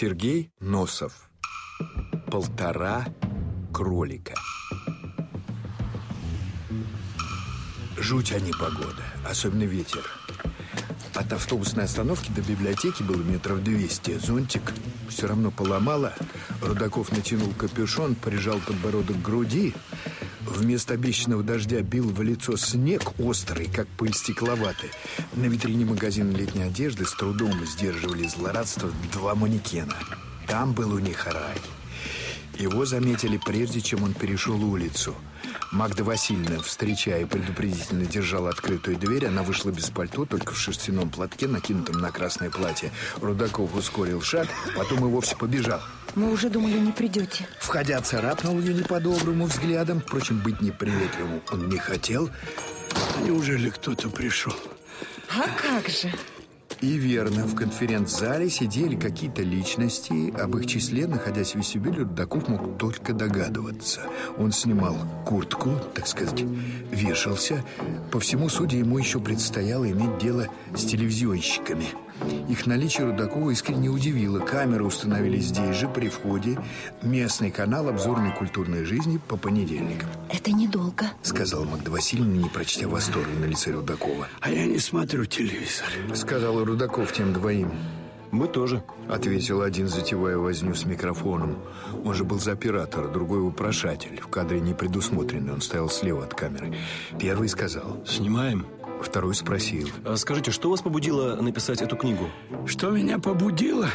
Сергей Носов. Полтора кролика. Жуть, а не погода, особенно ветер. От автобусной остановки до библиотеки было метров 200. Зонтик все равно поломало. Рудаков натянул капюшон, прижал подбородок к груди. Вместо обещанного дождя бил в лицо снег острый, как пыль стекловатый. На витрине магазина летней одежды с трудом сдерживали злорадство два манекена. Там был у них рай. Его заметили прежде, чем он перешел улицу – Магда Васильевна, встречая, предупредительно держала открытую дверь. Она вышла без пальто, только в шерстяном платке, накинутом на красное платье. Рудаков ускорил шаг, потом и вовсе побежал. Мы уже думали, не придете. Входя, царапнул ее не по-доброму взглядом. Впрочем, быть неприветливым он не хотел. Неужели кто-то пришел? А как же? И верно, в конференц-зале сидели какие-то личности. Об их числе, находясь в вестибюле, Рудаков мог только догадываться. Он снимал куртку, так сказать, вешался. По всему суде ему еще предстояло иметь дело с телевизионщиками. Их наличие Рудакова искренне удивило. Камеры установили здесь же, при входе. Местный канал обзорной культурной жизни по понедельникам. Это недолго, сказала Магда Васильевна, не прочтя восторга на лице Рудакова. А я не смотрю телевизор, сказала Рудаков тем двоим. «Мы тоже», — ответил один, затевая возню с микрофоном. Он же был за оператора, другой вопрошатель. В кадре не предусмотренный, он стоял слева от камеры. Первый сказал «Снимаем». Второй спросил а Скажите, что вас побудило написать эту книгу? Что меня побудило?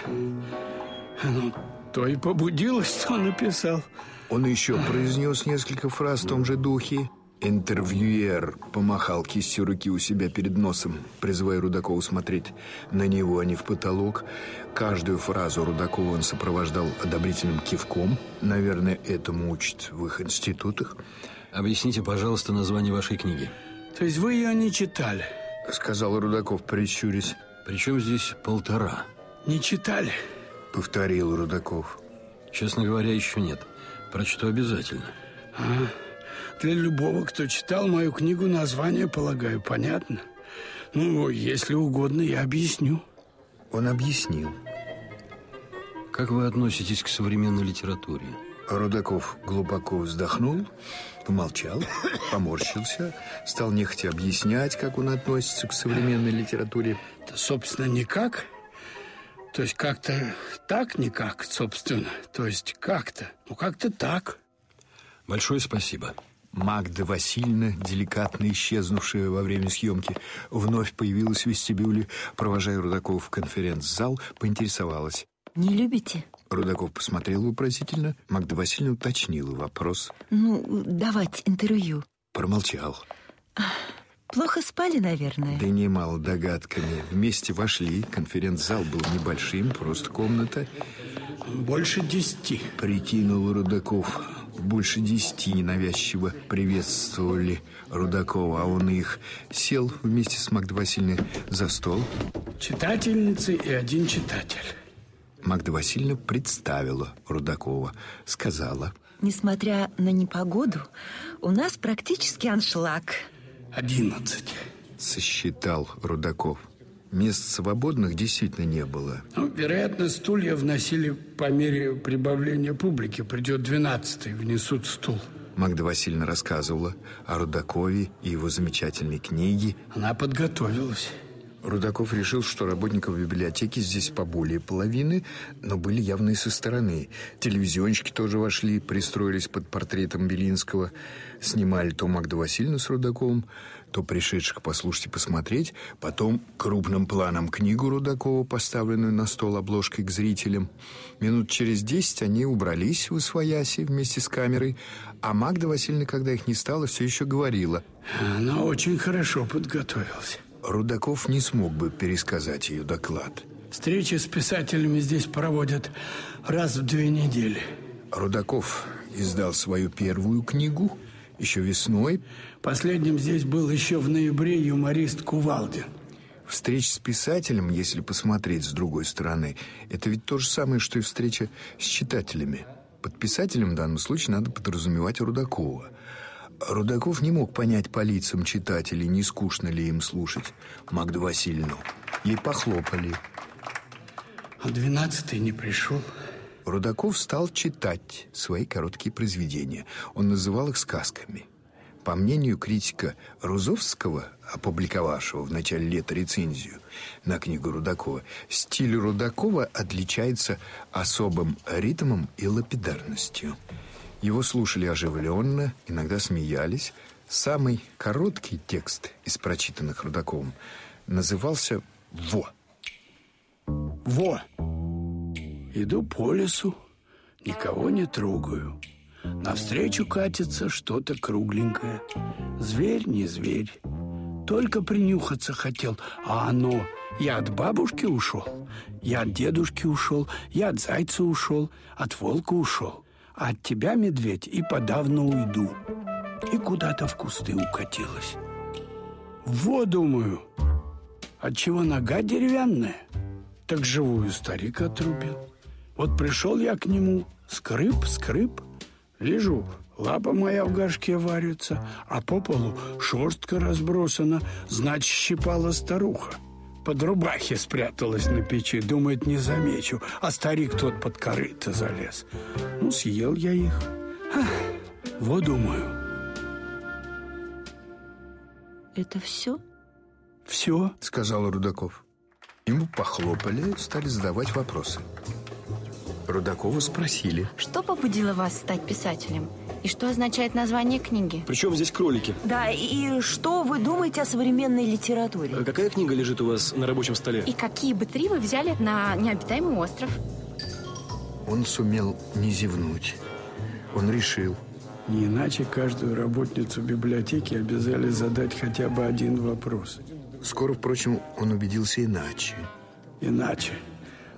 Ну, то и побудило, что написал Он еще произнес несколько фраз в том же духе Интервьюер помахал кистью руки у себя перед носом, призывая Рудакова смотреть на него, а не в потолок. Каждую фразу Рудакова он сопровождал одобрительным кивком. Наверное, этому учат в их институтах. Объясните, пожалуйста, название вашей книги. То есть вы ее не читали? Сказал Рудаков, прищурясь. Причем здесь полтора? Не читали? Повторил Рудаков. Честно говоря, еще нет. Прочту обязательно. А, для любого, кто читал мою книгу, название, полагаю, понятно. Ну, если угодно, я объясню. Он объяснил. Как вы относитесь к современной литературе? Рудаков глубоко вздохнул, помолчал, поморщился, стал нехотя объяснять, как он относится к современной литературе. Да, собственно, никак. То есть как-то так никак, собственно. То есть как-то. Ну, как-то так. Большое спасибо. Магда Васильевна, деликатно исчезнувшая во время съемки, вновь появилась в вестибюле, провожая Рудакова в конференц-зал, поинтересовалась. Не любите? Рудаков посмотрел вопросительно. Магда Васильевна уточнила вопрос. Ну, давать интервью. Промолчал. Плохо спали, наверное? Да немало догадками. Вместе вошли. Конференц-зал был небольшим, просто комната. Больше десяти. Прикинул Рудаков. Больше десяти ненавязчиво приветствовали Рудакова, а он их сел вместе с Магдой Васильевной за стол. Читательницы и один читатель. Магда Васильевна представила Рудакова, сказала. Несмотря на непогоду, у нас практически аншлаг. Одиннадцать. Сосчитал Рудаков. Мест свободных действительно не было. Ну, вероятно, стулья вносили по мере прибавления публики. Придет двенадцатый, внесут стул. Магда Васильевна рассказывала о Рудакове и его замечательной книге. Она подготовилась. Рудаков решил, что работников библиотеки здесь поболее половины, но были явно и со стороны. Телевизионщики тоже вошли, пристроились под портретом Белинского, снимали то Магду Васильевну с Рудаковым, то пришедших послушать и посмотреть, потом крупным планом книгу Рудакова, поставленную на стол обложкой к зрителям. Минут через десять они убрались в Освояси вместе с камерой, а Магда Васильевна, когда их не стало, все еще говорила. Она очень хорошо подготовилась. Рудаков не смог бы пересказать ее доклад. Встречи с писателями здесь проводят раз в две недели. Рудаков издал свою первую книгу еще весной. Последним здесь был еще в ноябре юморист Кувалдин. Встреч с писателем, если посмотреть с другой стороны, это ведь то же самое, что и встреча с читателями. Под писателем в данном случае надо подразумевать Рудакова – Рудаков не мог понять по лицам читателей, не скучно ли им слушать Магду Васильевну. Ей похлопали. А двенадцатый не пришел. Рудаков стал читать свои короткие произведения. Он называл их сказками. По мнению критика Рузовского, опубликовавшего в начале лета рецензию на книгу Рудакова, стиль Рудакова отличается особым ритмом и лапидарностью. Его слушали оживленно, иногда смеялись. Самый короткий текст из прочитанных Рудаковым назывался «Во». Во! Иду по лесу, никого не трогаю. Навстречу катится что-то кругленькое. Зверь не зверь. Только принюхаться хотел, а оно... Я от бабушки ушел, я от дедушки ушел, я от зайца ушел, от волка ушел. А от тебя, медведь, и подавно уйду. И куда-то в кусты укатилась. Во, думаю, отчего нога деревянная? Так живую старик отрубил. Вот пришел я к нему, скрып, скрып, Вижу, лапа моя в горшке варится, а по полу шерстка разбросана, значит, щипала старуха. Под рубахи спряталась на печи, думает, не замечу, а старик тот под корыто залез. Ну, съел я их. Ха, вот думаю. Это все? Все? Сказал Рудаков. Ему похлопали, стали задавать вопросы. Рудакова спросили. Что побудило вас стать писателем? И что означает название книги? Причем здесь кролики? Да, и что вы думаете о современной литературе? А какая книга лежит у вас на рабочем столе? И какие бы три вы взяли на необитаемый остров? Он сумел не зевнуть. Он решил. Не иначе каждую работницу библиотеки обязали задать хотя бы один вопрос. Скоро, впрочем, он убедился иначе. Иначе.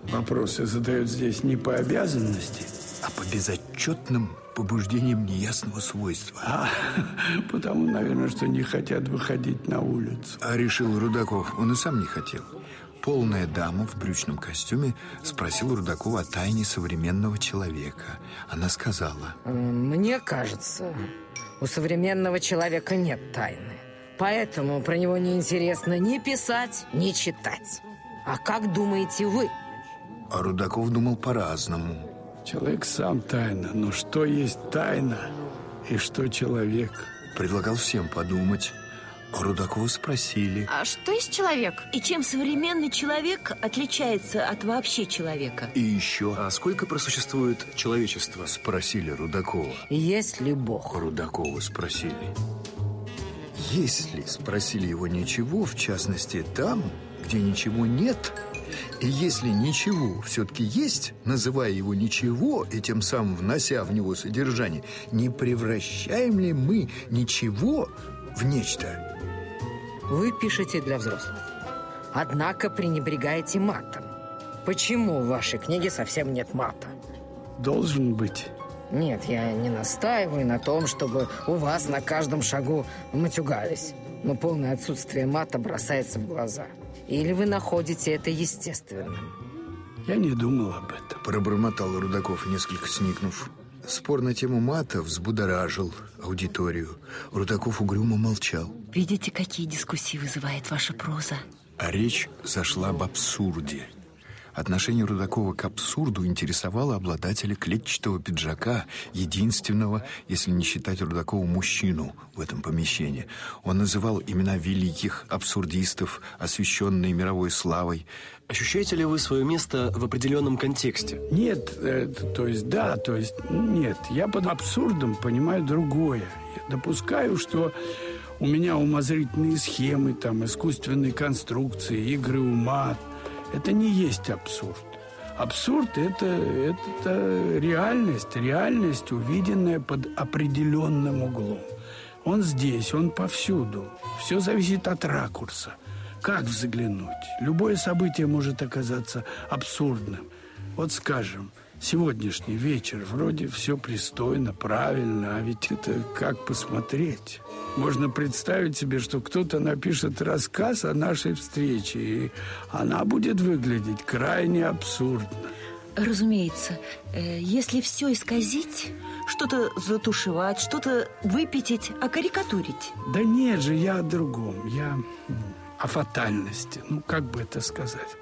Вопросы задают здесь не по обязанности, а по безотчетным побуждениям неясного свойства. А, потому, наверное, что не хотят выходить на улицу. А решил Рудаков. Он и сам не хотел. Полная дама в брючном костюме спросила Рудакова о тайне современного человека. Она сказала... Мне кажется, у современного человека нет тайны. Поэтому про него неинтересно ни писать, ни читать. А как думаете вы? А Рудаков думал по-разному. Человек сам тайна, но что есть тайна и что человек? Предлагал всем подумать. А Рудакова спросили. А что есть человек? И чем современный человек отличается от вообще человека? И еще... А сколько просуществует человечество? Спросили Рудакова. Есть ли Бог? Рудакова спросили. Если спросили его ничего, в частности, там, где ничего нет, и если ничего все-таки есть, называя его ничего и тем самым внося в него содержание, не превращаем ли мы ничего в нечто? Вы пишете для взрослых. Однако пренебрегаете матом. Почему в вашей книге совсем нет мата? Должен быть. Нет, я не настаиваю на том, чтобы у вас на каждом шагу матюгались. Но полное отсутствие мата бросается в глаза. Или вы находите это естественным? Я не думал об этом. Пробормотал Рудаков, несколько сникнув. Спор на тему мата взбудоражил аудиторию. Рудаков угрюмо молчал. Видите, какие дискуссии вызывает ваша проза? А речь зашла об абсурде. Отношение Рудакова к абсурду интересовало обладателя клетчатого пиджака, единственного, если не считать Рудакова мужчину в этом помещении. Он называл имена великих абсурдистов, освещенные мировой славой. Ощущаете ли вы свое место в определенном контексте? Нет, это, то есть да, то есть нет. Я под абсурдом понимаю другое. Я допускаю, что у меня умозрительные схемы, там, искусственные конструкции, игры ума – это не есть абсурд. Абсурд это, это реальность, реальность, увиденная под определенным углом. Он здесь, он повсюду. Все зависит от ракурса. Как взглянуть? Любое событие может оказаться абсурдным. Вот скажем, сегодняшний вечер вроде все пристойно, правильно, а ведь это как посмотреть? Можно представить себе, что кто-то напишет рассказ о нашей встрече, и она будет выглядеть крайне абсурдно. Разумеется, э, если все исказить, что-то затушевать, что-то выпятить, а карикатурить. Да нет же, я о другом. Я о фатальности. Ну, как бы это сказать?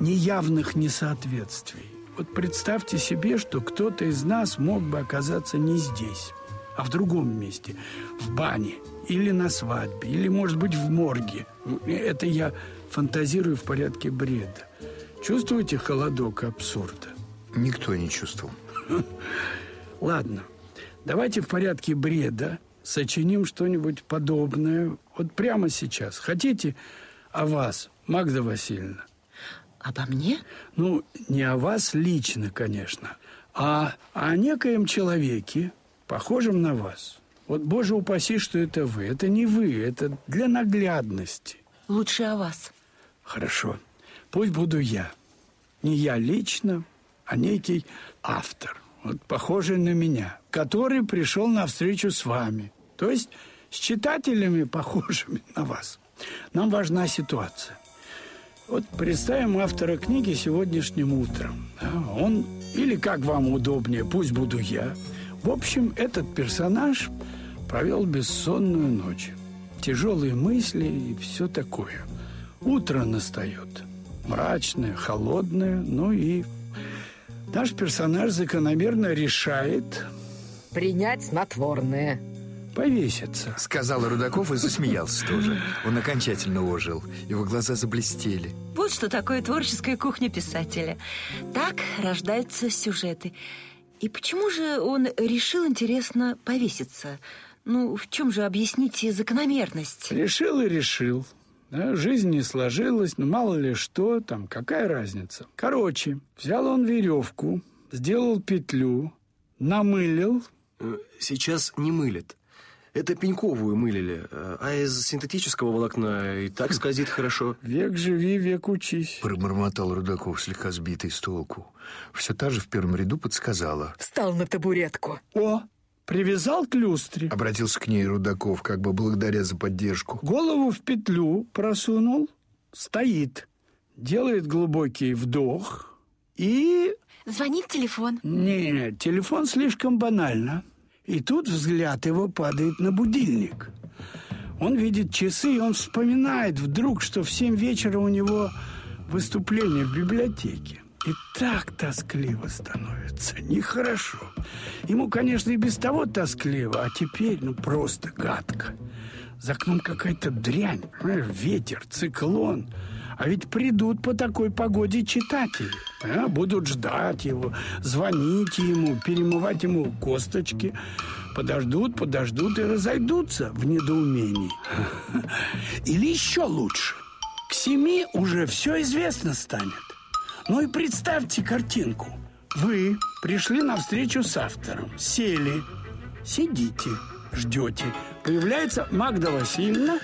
неявных несоответствий. Вот представьте себе, что кто-то из нас мог бы оказаться не здесь, а в другом месте, в бане или на свадьбе, или, может быть, в морге. Это я фантазирую в порядке бреда. Чувствуете холодок абсурда? Никто не чувствовал. Ладно, давайте в порядке бреда сочиним что-нибудь подобное вот прямо сейчас. Хотите о вас, Магда Васильевна? Обо мне? Ну, не о вас лично, конечно, а о некоем человеке, похожем на вас. Вот, боже упаси, что это вы. Это не вы, это для наглядности. Лучше о вас. Хорошо. Пусть буду я. Не я лично, а некий автор, вот похожий на меня, который пришел на встречу с вами. То есть с читателями, похожими на вас. Нам важна ситуация. Вот представим автора книги сегодняшним утром. Он, или как вам удобнее, пусть буду я. В общем, этот персонаж провел бессонную ночь. Тяжелые мысли и все такое. Утро настает. Мрачное, холодное, ну и наш персонаж закономерно решает... Принять снотворное повеситься. Сказал Рудаков и засмеялся тоже. Он окончательно ожил. Его глаза заблестели. Вот что такое творческая кухня писателя. Так рождаются сюжеты. И почему же он решил, интересно, повеситься? Ну, в чем же, объясните, закономерность? Решил и решил. Да, жизнь не сложилась, ну мало ли что, там какая разница. Короче, взял он веревку, сделал петлю, намылил. Э, сейчас не мылит. Это пеньковую мылили, а из синтетического волокна и так скользит хорошо. Век живи, век учись. Пробормотал Рудаков, слегка сбитый с толку. Все та же в первом ряду подсказала. Встал на табуретку. О, привязал к люстре. Обратился к ней Рудаков, как бы благодаря за поддержку. Голову в петлю просунул, стоит, делает глубокий вдох и... Звонит телефон. Не, телефон слишком банально. И тут взгляд его падает на будильник. Он видит часы, и он вспоминает вдруг, что в семь вечера у него выступление в библиотеке. И так тоскливо становится, нехорошо. Ему, конечно, и без того тоскливо, а теперь, ну, просто гадко. За окном какая-то дрянь, ветер, циклон – а ведь придут по такой погоде читатели. А? Будут ждать его, звонить ему, перемывать ему косточки. Подождут, подождут и разойдутся в недоумении. Или еще лучше. К семи уже все известно станет. Ну и представьте картинку. Вы пришли на встречу с автором, сели, сидите, ждете. Появляется Магда Васильевна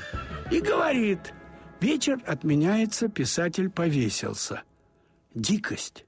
и говорит – Вечер отменяется, писатель повесился. Дикость.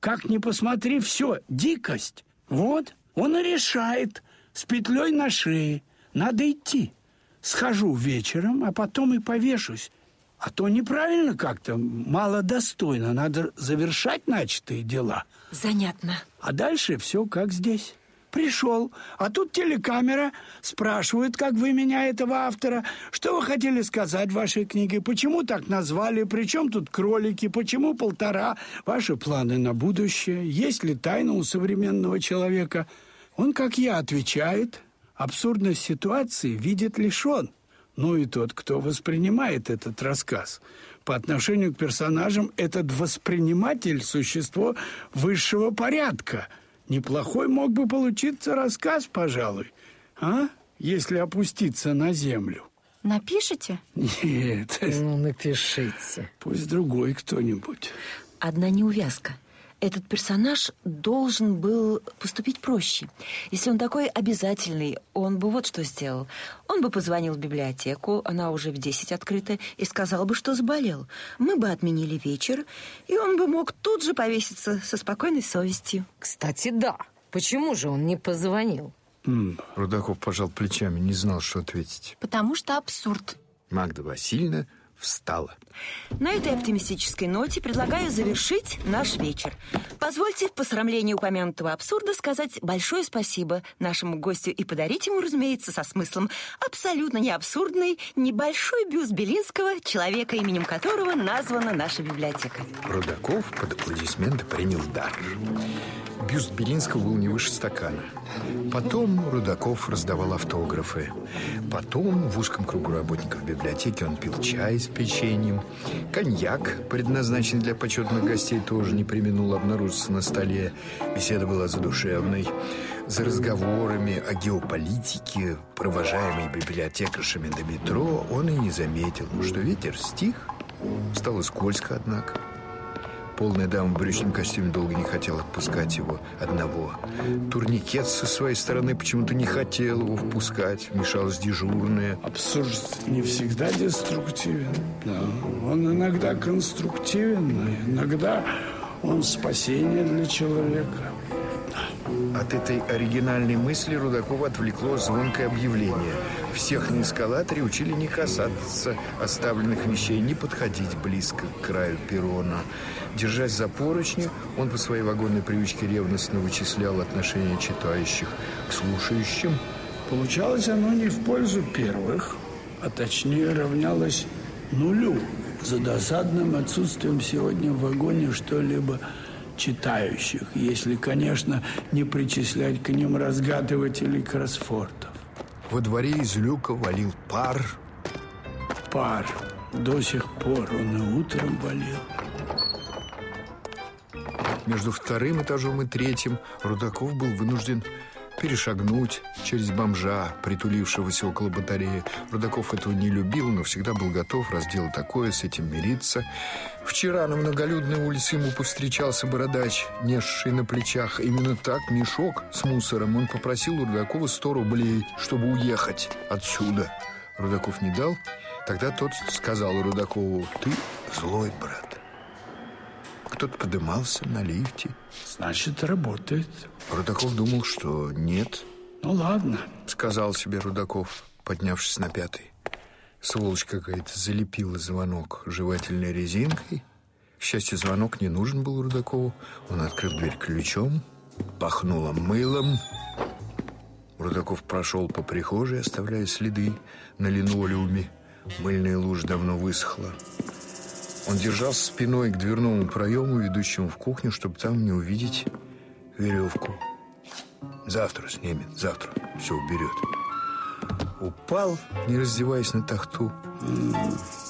Как ни посмотри, все, дикость. Вот, он и решает, с петлей на шее. Надо идти. Схожу вечером, а потом и повешусь. А то неправильно как-то, мало достойно. Надо завершать начатые дела. Занятно. А дальше все как здесь. Пришел, а тут телекамера спрашивает, как вы меня, этого автора, что вы хотели сказать в вашей книге, почему так назвали, причем тут кролики, почему полтора, ваши планы на будущее, есть ли тайна у современного человека. Он, как я, отвечает, абсурдность ситуации видит лишь он. Ну и тот, кто воспринимает этот рассказ. По отношению к персонажам этот восприниматель – существо высшего порядка – Неплохой мог бы получиться рассказ, пожалуй, а? Если опуститься на землю. Напишите? Нет. Ну, напишите. Пусть другой кто-нибудь. Одна неувязка – этот персонаж должен был поступить проще. Если он такой обязательный, он бы вот что сделал. Он бы позвонил в библиотеку, она уже в 10 открыта, и сказал бы, что заболел. Мы бы отменили вечер, и он бы мог тут же повеситься со спокойной совестью. Кстати, да. Почему же он не позвонил? М, Рудаков пожал плечами, не знал, что ответить. Потому что абсурд. Магда Васильевна встала. На этой оптимистической ноте предлагаю завершить наш вечер. Позвольте в посрамлении упомянутого абсурда сказать большое спасибо нашему гостю и подарить ему, разумеется, со смыслом абсолютно не абсурдный небольшой бюст Белинского, человека, именем которого названа наша библиотека. Рудаков под аплодисменты принял дар. Бюст Белинского был не выше стакана. Потом Рудаков раздавал автографы. Потом в узком кругу работников библиотеки он пил чай с печеньем. Коньяк, предназначенный для почетных гостей, тоже не применул обнаружиться на столе. Беседа была задушевной. За разговорами о геополитике, провожаемой библиотекаршами до метро, он и не заметил, что ветер стих. Стало скользко, однако. Полная дама в брючном костюме долго не хотела отпускать его одного. Турникет со своей стороны почему-то не хотел его впускать. Вмешалась дежурная. Абсурд не всегда деструктивен. Да. Он иногда конструктивен, а иногда он спасение для человека. От этой оригинальной мысли Рудакова отвлекло звонкое объявление. Всех на эскалаторе учили не касаться оставленных вещей, не подходить близко к краю перрона. Держась за поручни, он по своей вагонной привычке ревностно вычислял отношения читающих к слушающим. Получалось оно не в пользу первых, а точнее равнялось нулю за досадным отсутствием сегодня в вагоне что-либо читающих, если, конечно, не причислять к ним разгадывателей кроссфортов. Во дворе из люка валил пар. Пар. До сих пор он и утром валил. Между вторым этажом и третьим Рудаков был вынужден перешагнуть через бомжа, притулившегося около батареи. Рудаков этого не любил, но всегда был готов, раз такое, с этим мириться. Вчера на многолюдной улице ему повстречался бородач, несший на плечах именно так мешок с мусором. Он попросил у Рудакова 100 рублей, чтобы уехать отсюда. Рудаков не дал. Тогда тот сказал Рудакову, ты злой, брат. Кто-то подымался на лифте. Значит, работает. Рудаков думал, что нет. Ну, ладно. Сказал себе Рудаков, поднявшись на пятый. Сволочь какая-то залепила звонок жевательной резинкой. К счастью, звонок не нужен был Рудакову. Он открыл дверь ключом, пахнуло мылом. Рудаков прошел по прихожей, оставляя следы на линолеуме. Мыльная лужа давно высохла. Он держался спиной к дверному проему, ведущему в кухню, чтобы там не увидеть веревку. Завтра снимет, завтра все уберет. Упал, не раздеваясь на тахту,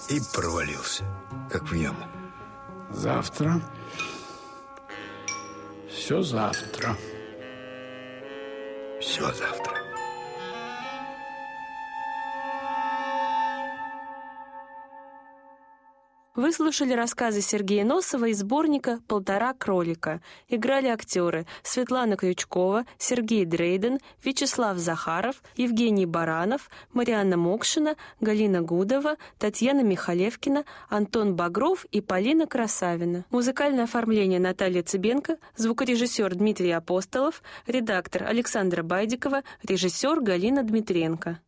и провалился, как в яму. Завтра. Все завтра. Все завтра. Вы слушали рассказы Сергея Носова из сборника «Полтора кролика». Играли актеры Светлана Крючкова, Сергей Дрейден, Вячеслав Захаров, Евгений Баранов, Марианна Мокшина, Галина Гудова, Татьяна Михалевкина, Антон Багров и Полина Красавина. Музыкальное оформление Наталья Цыбенко, звукорежиссер Дмитрий Апостолов, редактор Александра Байдикова, режиссер Галина Дмитренко.